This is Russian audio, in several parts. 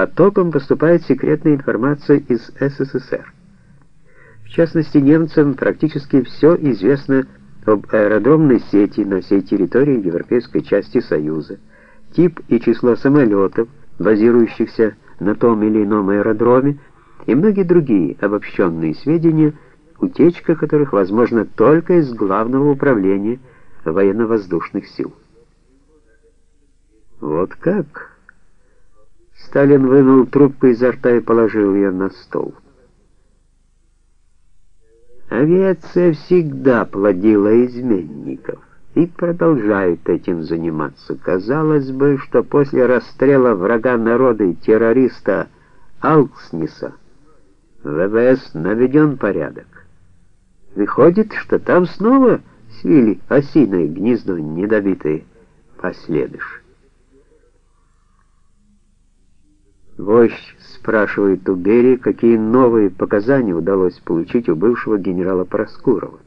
потоком поступает секретная информация из СССР. В частности, немцам практически все известно об аэродромной сети на всей территории европейской части Союза, тип и число самолетов, базирующихся на том или ином аэродроме, и многие другие обобщенные сведения, утечка которых возможна только из Главного управления военно-воздушных сил. Вот как? Сталин вынул трубку изо рта и положил ее на стол. Авиация всегда плодила изменников и продолжает этим заниматься. Казалось бы, что после расстрела врага народа и террориста Алкснеса ВВС наведен порядок. Выходит, что там снова свили осиное гнездо недобитые последыш. Вождь спрашивает у Берии, какие новые показания удалось получить у бывшего генерала Проскурова.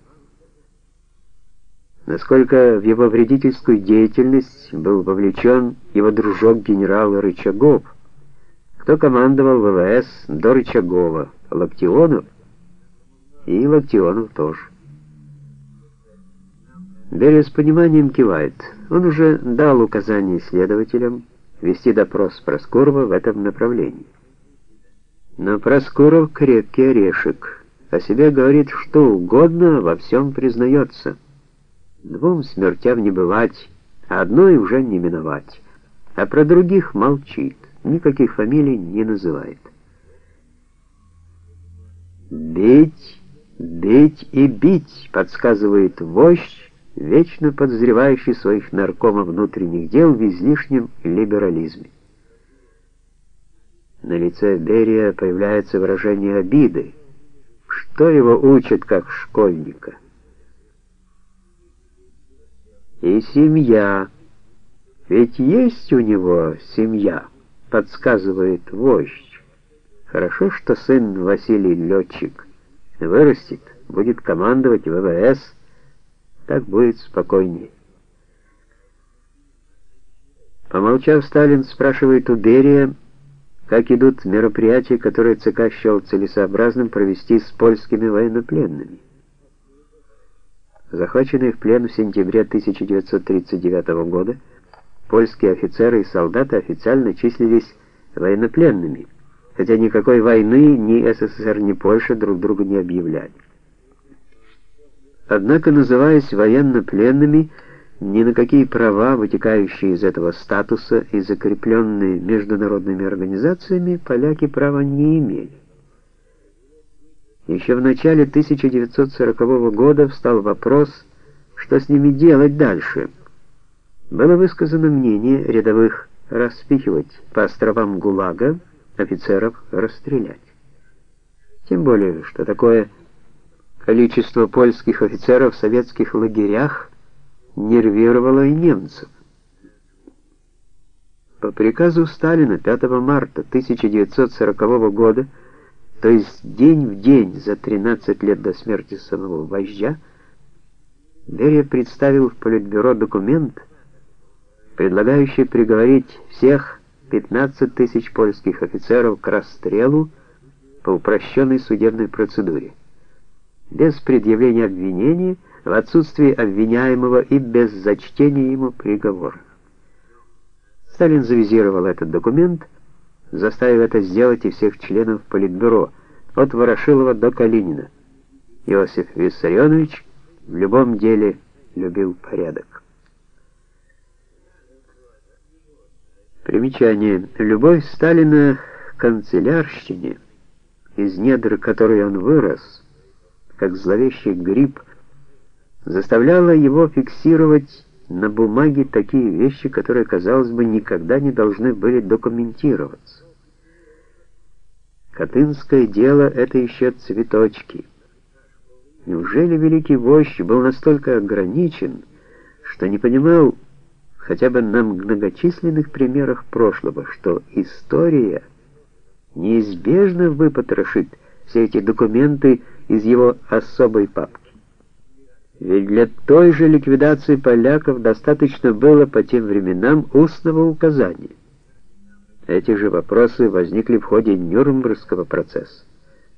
Насколько в его вредительскую деятельность был вовлечен его дружок генерал Рычагов, кто командовал ВВС до Рычагова, Локтионов и Локтионов тоже. Берия с пониманием кивает. Он уже дал указание следователям, вести допрос Проскурова в этом направлении. Но Проскуров крепкий орешек, о себе говорит что угодно, во всем признается. Двум смертям не бывать, а одной уже не миновать. А про других молчит, никаких фамилий не называет. «Бить, бить и бить», — подсказывает вождь, вечно подозревающий своих наркомов внутренних дел в излишнем либерализме. На лице Берия появляется выражение обиды. Что его учат как школьника? И семья. Ведь есть у него семья, подсказывает вождь. Хорошо, что сын Василий летчик. Вырастет, будет командовать ВВС, так будет спокойнее. Помолчав, Сталин спрашивает у Берия, как идут мероприятия, которые ЦК счел целесообразным провести с польскими военнопленными. Захваченные в плен в сентябре 1939 года, польские офицеры и солдаты официально числились военнопленными, хотя никакой войны ни СССР, ни Польша друг другу не объявляли. Однако, называясь военнопленными, ни на какие права, вытекающие из этого статуса и закрепленные международными организациями, поляки права не имели. Еще в начале 1940 года встал вопрос, что с ними делать дальше. Было высказано мнение рядовых распихивать по островам ГУЛАГа, офицеров расстрелять. Тем более, что такое Количество польских офицеров в советских лагерях нервировало и немцев. По приказу Сталина 5 марта 1940 года, то есть день в день за 13 лет до смерти самого вождя, Берия представил в Политбюро документ, предлагающий приговорить всех 15 тысяч польских офицеров к расстрелу по упрощенной судебной процедуре без предъявления обвинения, в отсутствии обвиняемого и без зачтения ему приговора. Сталин завизировал этот документ, заставив это сделать и всех членов Политбюро, от Ворошилова до Калинина. Иосиф Виссарионович в любом деле любил порядок. Примечание. Любовь Сталина к канцелярщине, из недр которой он вырос, как зловещий гриб, заставляла его фиксировать на бумаге такие вещи, которые, казалось бы, никогда не должны были документироваться. Катынское дело — это еще цветочки. Неужели великий вождь был настолько ограничен, что не понимал хотя бы на многочисленных примерах прошлого, что история неизбежно выпотрошит все эти документы из его особой папки. Ведь для той же ликвидации поляков достаточно было по тем временам устного указания. Эти же вопросы возникли в ходе Нюрнбергского процесса.